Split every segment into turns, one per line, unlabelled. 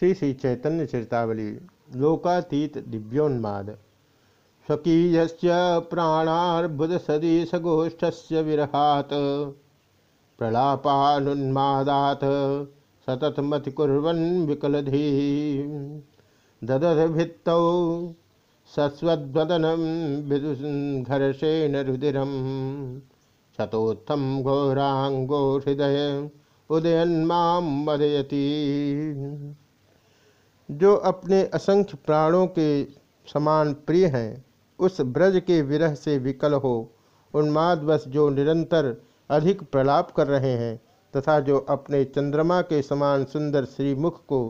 श्री श्री चैतन्य चरितावली, लोकातीत दिव्योन्माद। स्वकीय प्राणार्बुद सदीशगोष्ठ से विरहात, प्रलापानुन्मादात सतत सततमतिकुर्वन् विकलधी ददध भित्तौ सस्वद्वदनं विदुघर्षेण रुदिरं शतोत्थम घोरांगो हृदय उदयन्मां मदयती जो अपने असंख्य प्राणों के समान प्रिय हैं, उस ब्रज के विरह से विकल हो उन्मादवश जो निरंतर अधिक प्रलाप कर रहे हैं, तथा जो अपने चंद्रमा के समान सुंदर श्रीमुख को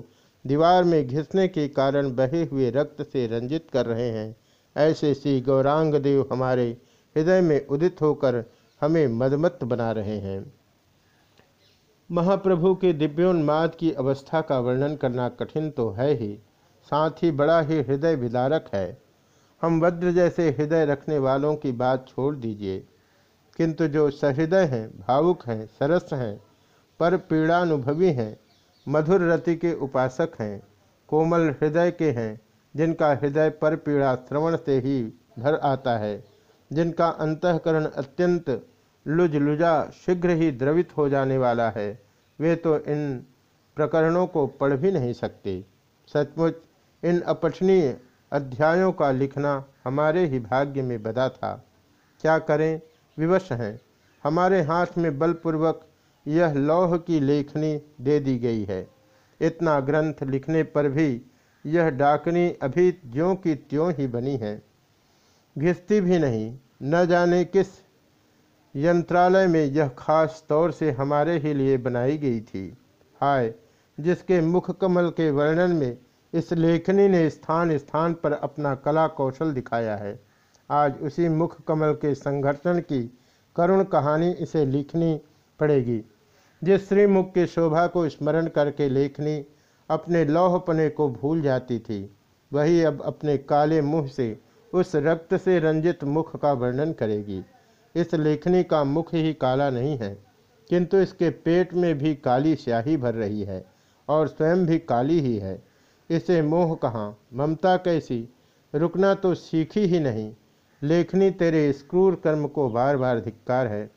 दीवार में घिसने के कारण बहे हुए रक्त से रंजित कर रहे हैं, ऐसे श्री गौरांग देव हमारे हृदय में उदित होकर हमें मदमत्त बना रहे हैं। महाप्रभु के दिव्योन्माद की अवस्था का वर्णन करना कठिन तो है ही। साथ ही बड़ा ही हृदय विदारक है। हम वज्र जैसे हृदय रखने वालों की बात छोड़ दीजिए। किंतु जो सहृदय हैं, भावुक हैं, सरस हैं, पर पीड़ानुभवी हैं, मधुर रति के उपासक हैं, कोमल हृदय के हैं, जिनका हृदय पर पीड़ा श्रवण से ही भर आता है, जिनका अंतकरण अत्यंत लुज लुजा शीघ्र ही द्रवित हो जाने वाला है। वे तो इन प्रकरणों को पढ़ भी नहीं सकते। सचमुच इन अपठनीय अध्यायों का लिखना हमारे ही भाग्य में बदा था। क्या करें? विवश हैं। हमारे हाथ में बलपूर्वक यह लौह की लेखनी दे दी गई है। इतना ग्रंथ लिखने पर भी यह डाकनी अभी ज्यों की त्यों ही बनी है। घिसती भी नहीं। न जाने किस यंत्रालय में यह खास तौर से हमारे ही लिए बनाई गई थी। हाय, जिसके मुख कमल के वर्णन में इस लेखनी ने स्थान स्थान पर अपना कला कौशल दिखाया है। आज उसी मुख कमल के संघर्षण की करुण कहानी इसे लिखनी पड़ेगी, जिस श्रीमुख के शोभा को स्मरण करके लेखनी अपने लौहपने को भूल जाती थी। वही अब अपने काले मुँह से उस रक्त से रंजित मुख का वर्णन करेगी। इस लेखनी का मुख ही काला नहीं है, किंतु इसके पेट में भी काली स्याही भर रही है और स्वयं भी काली ही है। इसे मोह कहाँ? ममता कैसी? रुकना तो सीखी ही नहीं। लेखनी तेरे स्क्रूर कर्म को बार बार धिक्कार है।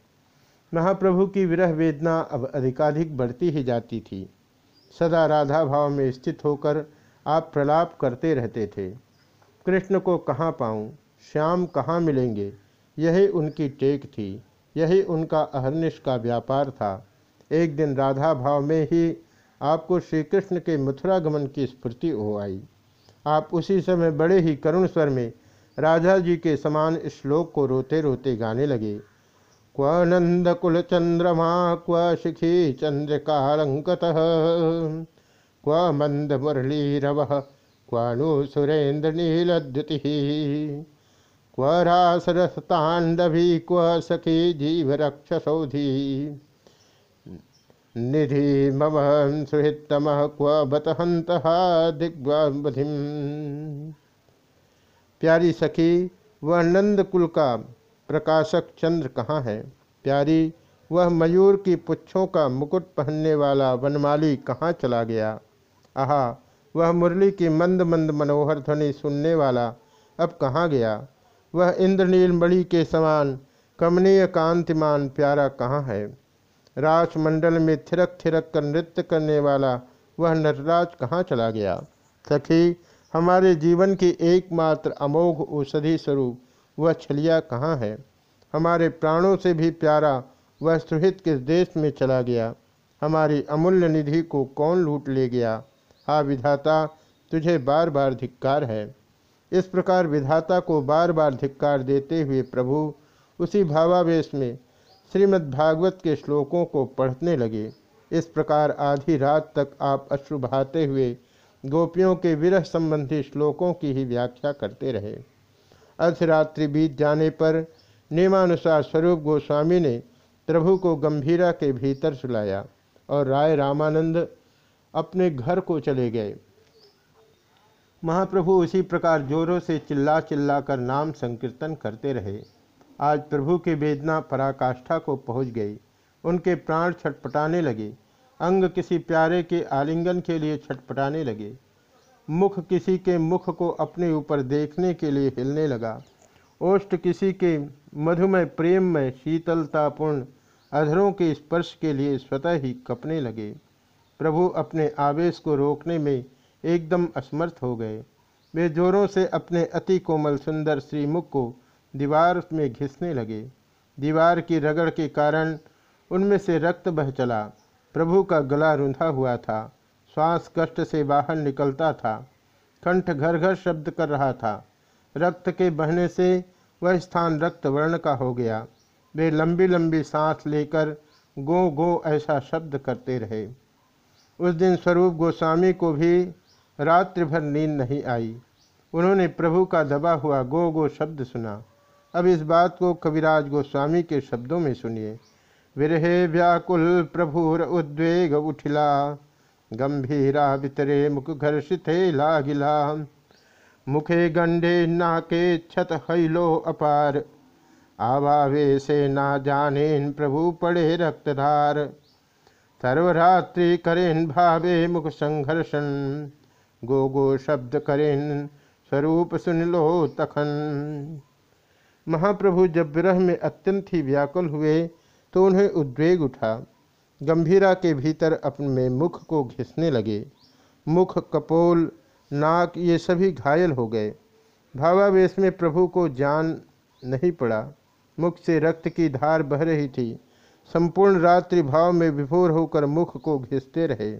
महाप्रभु की विरह वेदना अब अधिकाधिक बढ़ती ही जाती थी। सदा राधा भाव में स्थित होकर आप प्रलाप करते रहते थे। कृष्ण को कहाँ पाऊँ? श्याम कहाँ मिलेंगे? यही उनकी टेक थी, यही उनका अहरनिश का व्यापार था। एक दिन राधा भाव में ही आपको श्री कृष्ण के मथुरा गमन की स्फूर्ति हो आई। आप उसी समय बड़े ही करुण स्वर में राजा जी के समान श्लोक को रोते रोते गाने लगे। क्व नंद कुल चंद्रमा, क्व शिखी चंद्रकालंकत, क्व मंद मुरली रव क्वाणु सुरेन्द्र नीलद्युति। क्व रासरसतांडवी क्व सखी जीव रक्षसौधी निधि मम सुहृतम क्व बतहंत दिग्वधि प्यारी सखी, वह नंद कुल का प्रकाशक चंद्र कहाँ है? प्यारी, वह मयूर की पुच्छों का मुकुट पहनने वाला वनमाली कहाँ चला गया? आहा, वह मुरली की मंद मंद मनोहर ध्वनि सुनने वाला अब कहाँ गया? वह इंद्रनील मणि के समान, कमनीय कांतिमान प्यारा कहाँ है? राजमंडल में थिरक थिरक कर नृत्य करने वाला वह नटराज कहाँ चला गया? सखी, हमारे जीवन की एकमात्र अमोघ औषधि स्वरूप वह छलिया कहाँ है? हमारे प्राणों से भी प्यारा वह सुहित किस देश में चला गया? हमारी अमूल्य निधि को कौन लूट ले गया? हा विधाता, तुझे बार बार धिक्कार है। इस प्रकार विधाता को बार बार धिक्कार देते हुए प्रभु उसी भावावेश में श्रीमद्भागवत के श्लोकों को पढ़ने लगे। इस प्रकार आधी रात तक आप अश्रु बहाते हुए गोपियों के विरह संबंधी श्लोकों की ही व्याख्या करते रहे। अर्धरात्रि बीत जाने पर नियमानुसार स्वरूप गोस्वामी ने प्रभु को गंभीरा के भीतर सुलाया और राय रामानंद अपने घर को चले गए। महाप्रभु उसी प्रकार जोरों से चिल्ला चिल्ला कर नाम संकीर्तन करते रहे। आज प्रभु की वेदना पराकाष्ठा को पहुँच गई। उनके प्राण छटपटाने लगे। अंग किसी प्यारे के आलिंगन के लिए छटपटाने लगे। मुख किसी के मुख को अपने ऊपर देखने के लिए हिलने लगा। ओष्ट किसी के मधुमय प्रेम में शीतलतापूर्ण अधरों के स्पर्श के लिए स्वतः ही कपने लगे। प्रभु अपने आवेश को रोकने में एकदम असमर्थ हो गए। वे जोरों से अपने अति कोमल सुंदर श्रीमुख को दीवार में घिसने लगे। दीवार की रगड़ के कारण उनमें से रक्त बह चला। प्रभु का गला रुंधा हुआ था। श्वास कष्ट से बाहर निकलता था। कंठ घर घर शब्द कर रहा था। रक्त के बहने से वह स्थान रक्त वर्ण का हो गया। वे लंबी लंबी सांस लेकर गो गो ऐसा शब्द करते रहे। उस दिन स्वरूप गोस्वामी को भी रात्रि भर नींद नहीं आई। उन्होंने प्रभु का दबा हुआ गो गो शब्द सुना। अब इस बात को कविराज गोस्वामी के शब्दों में सुनिए। विरहे व्याकुल प्रभुर उद्वेग उठिला, गंभीरा बितरे मुख घर्षिते लागिला। मुखे गंडे नाके छत हैलो अपार, आवावे से ना जाने प्रभु पड़े रक्तधार। सर्वरात्रि करेन भावे मुख संघर्षण गो गो शब्द करें, स्वरूप सुन लो तखन। महाप्रभु जब विरह में अत्यंत ही व्याकुल हुए तो उन्हें उद्वेग उठा। गंभीरा के भीतर अपने मुख को घिसने लगे। मुख, कपोल, नाक, ये सभी घायल हो गए। भावावेश में प्रभु को जान नहीं पड़ा। मुख से रक्त की धार बह रही थी। संपूर्ण रात्रि भाव में विभोर होकर मुख को घिसते रहे।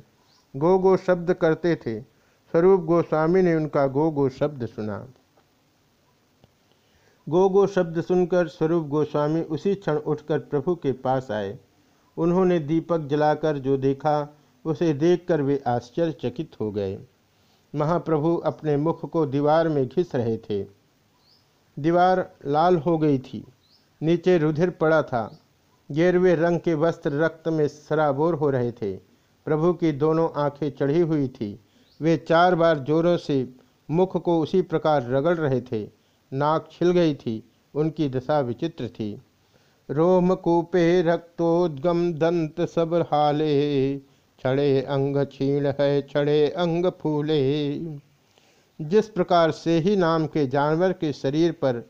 गो गो शब्द करते थे स्वरूप गोस्वामी ने उनका गो गो शब्द सुना। गो गो शब्द सुनकर स्वरूप गोस्वामी उसी क्षण उठकर प्रभु के पास आए। उन्होंने दीपक जलाकर जो देखा, उसे देखकर वे आश्चर्यचकित हो गए। महाप्रभु अपने मुख को दीवार में घिस रहे थे। दीवार लाल हो गई थी, नीचे रुधिर पड़ा था। गेरवे रंग के वस्त्र रक्त में सराबोर हो रहे थे। प्रभु की दोनों आँखें चढ़ी हुई थी। वे चार बार जोरों से मुख को उसी प्रकार रगड़ रहे थे। नाक छिल गई थी, उनकी दशा विचित्र थी। रोमकूपे रक्तोद्गम दंत सब हाले, छड़े अंग छीण है, छड़े अंग फूले। जिस प्रकार से ही नाम के जानवर के शरीर पर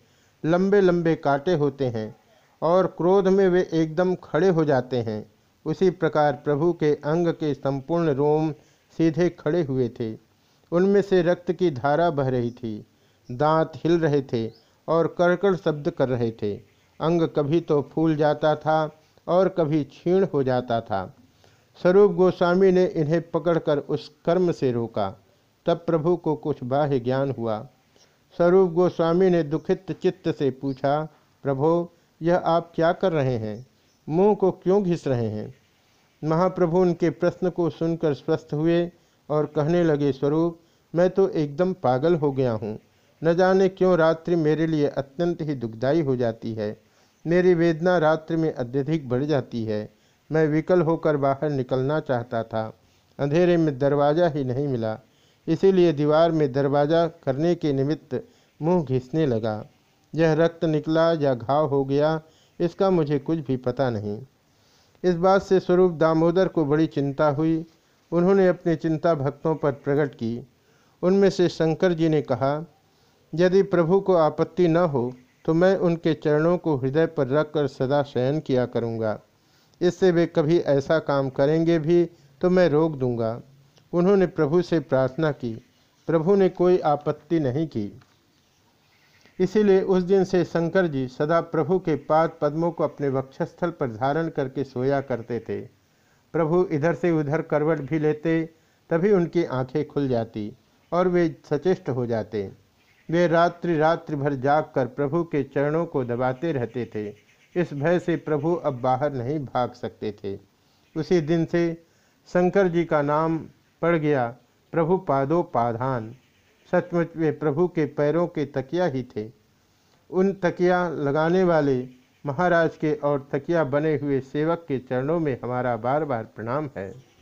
लंबे लंबे कांटे होते हैं और क्रोध में वे एकदम खड़े हो जाते हैं, उसी प्रकार प्रभु के अंग के संपूर्ण रोम सीधे खड़े हुए थे। उनमें से रक्त की धारा बह रही थी। दांत हिल रहे थे और करकड़ शब्द कर रहे थे। अंग कभी तो फूल जाता था और कभी क्षीण हो जाता था। स्वरूप गोस्वामी ने इन्हें पकड़कर उस कर्म से रोका। तब प्रभु को कुछ बाह्य ज्ञान हुआ। स्वरूप गोस्वामी ने दुखित चित्त से पूछा, प्रभो, यह आप क्या कर रहे हैं? मुँह को क्यों घिस रहे हैं? महाप्रभु उनके प्रश्न को सुनकर स्वस्थ हुए और कहने लगे, स्वरूप, मैं तो एकदम पागल हो गया हूँ। न जाने क्यों रात्रि मेरे लिए अत्यंत ही दुखदायी हो जाती है। मेरी वेदना रात्रि में अत्यधिक बढ़ जाती है। मैं विकल होकर बाहर निकलना चाहता था। अंधेरे में दरवाज़ा ही नहीं मिला। इसीलिए दीवार में दरवाज़ा करने के निमित्त मुँह घिसने लगा। यह रक्त निकला या घाव हो गया, इसका मुझे कुछ भी पता नहीं। इस बात से स्वरूप दामोदर को बड़ी चिंता हुई। उन्होंने अपनी चिंता भक्तों पर प्रकट की। उनमें से शंकर जी ने कहा, यदि प्रभु को आपत्ति न हो तो मैं उनके चरणों को हृदय पर रखकर सदा शयन किया करूँगा। इससे वे कभी ऐसा काम करेंगे भी तो मैं रोक दूँगा। उन्होंने प्रभु से प्रार्थना की। प्रभु ने कोई आपत्ति नहीं की। इसीलिए उस दिन से शंकर जी सदा प्रभु के पाद पद्मों को अपने वक्षस्थल पर धारण करके सोया करते थे। प्रभु इधर से उधर करवट भी लेते, तभी उनकी आँखें खुल जाती और वे सचेष्ट हो जाते। वे रात्रि रात्रि भर जागकर प्रभु के चरणों को दबाते रहते थे। इस भय से प्रभु अब बाहर नहीं भाग सकते थे। उसी दिन से शंकर जी का नाम पड़ गया प्रभु पादो पाधान सचमुच वे प्रभु के पैरों के तकिया ही थे। उन तकिया लगाने वाले महाराज के और तकिया बने हुए सेवक के चरणों में हमारा बार बार प्रणाम है।